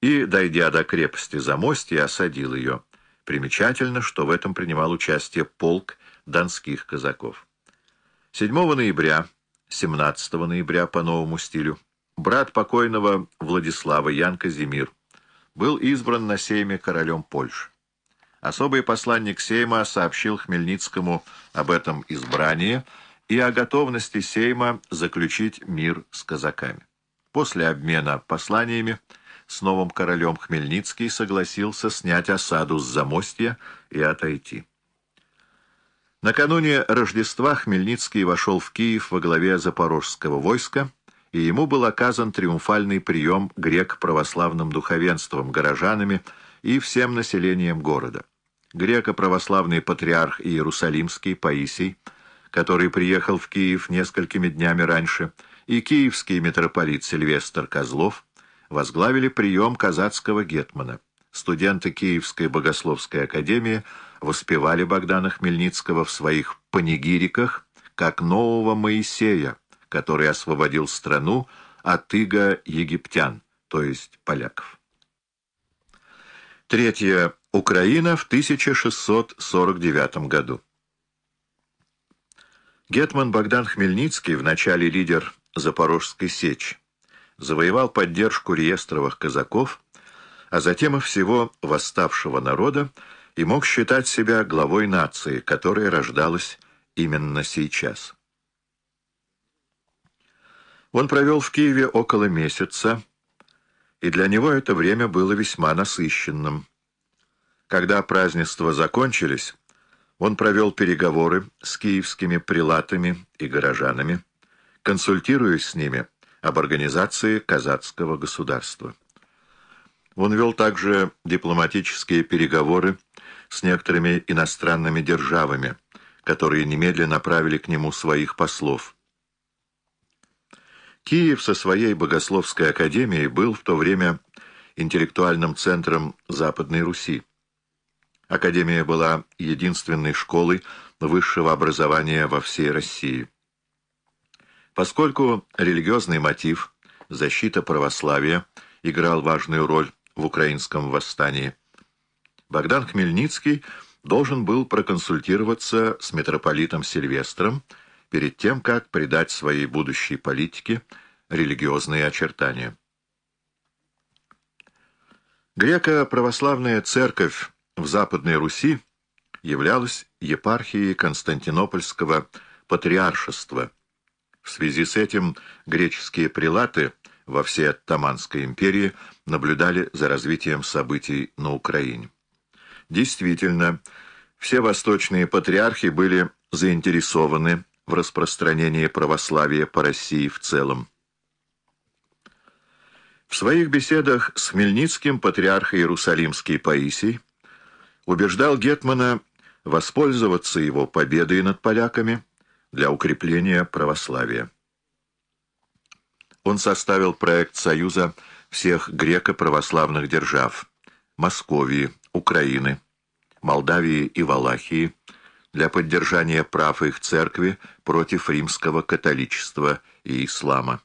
и, дойдя до крепости Замостья, осадил ее. Примечательно, что в этом принимал участие полк донских казаков. 7 ноября, 17 ноября по новому стилю, брат покойного Владислава Ян Казимир был избран на сейме королем Польши. Особый посланник Сейма сообщил Хмельницкому об этом избрании и о готовности Сейма заключить мир с казаками. После обмена посланиями с новым королем Хмельницкий согласился снять осаду с замостья и отойти. Накануне Рождества Хмельницкий вошел в Киев во главе запорожского войска, и ему был оказан триумфальный прием грек-православным духовенством, горожанами и всем населением города. Греко-православный патриарх Иерусалимский Паисий, который приехал в Киев несколькими днями раньше, и киевский митрополит Сильвестр Козлов возглавили прием казацкого гетмана. Студенты Киевской богословской академии воспевали Богдана Хмельницкого в своих панигириках как нового Моисея, который освободил страну от иго египтян, то есть поляков. Третье. Украина в 1649 году. Гетман Богдан Хмельницкий, в начале лидер Запорожской сечи, завоевал поддержку реестровых казаков, а затем и всего восставшего народа, и мог считать себя главой нации, которая рождалась именно сейчас. Он провел в Киеве около месяца, и для него это время было весьма насыщенным. Когда празднества закончились, он провел переговоры с киевскими прилатами и горожанами, консультируясь с ними об организации казацкого государства. Он вел также дипломатические переговоры с некоторыми иностранными державами, которые немедленно направили к нему своих послов. Киев со своей богословской академией был в то время интеллектуальным центром Западной Руси. Академия была единственной школой высшего образования во всей России. Поскольку религиозный мотив, защита православия, играл важную роль в украинском восстании, Богдан Хмельницкий должен был проконсультироваться с митрополитом Сильвестром перед тем, как придать своей будущей политике религиозные очертания. Греко-православная церковь в Западной Руси являлась епархией Константинопольского патриаршества. В связи с этим греческие прилаты во всей Оттаманской империи наблюдали за развитием событий на Украине. Действительно, все восточные патриархи были заинтересованы в распространении православия по России в целом. В своих беседах с Хмельницким патриарх Иерусалимский Паисий убеждал Гетмана воспользоваться его победой над поляками для укрепления православия. Он составил проект союза всех греко-православных держав – Московии, Украины, Молдавии и Валахии для поддержания прав их церкви против римского католичества и ислама.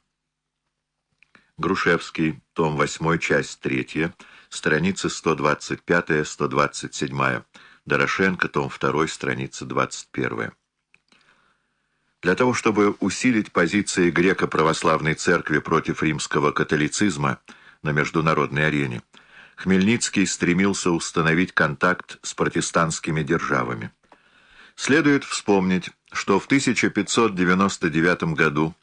Грушевский, том 8, часть 3, страницы 125-127. Дорошенко, том 2, страница 21. Для того, чтобы усилить позиции греко-православной церкви против римского католицизма на международной арене, Хмельницкий стремился установить контакт с протестантскими державами. Следует вспомнить, что в 1599 году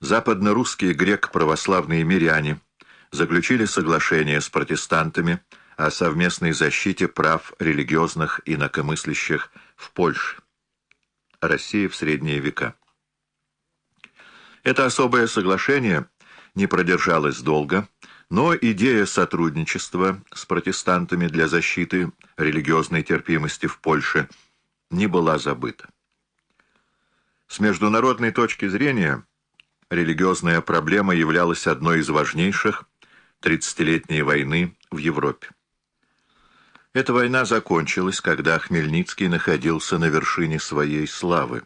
западно-русские грек-православные миряне заключили соглашение с протестантами о совместной защите прав религиозных инакомыслящих в Польше. Россия в средние века. Это особое соглашение не продержалось долго, но идея сотрудничества с протестантами для защиты религиозной терпимости в Польше не была забыта. С международной точки зрения религиозная проблема являлась одной из важнейших тридцатилетней войны в Европе. Эта война закончилась, когда Хмельницкий находился на вершине своей славы.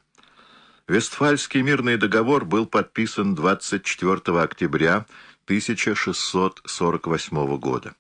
Вестфальский мирный договор был подписан 24 октября 1648 года.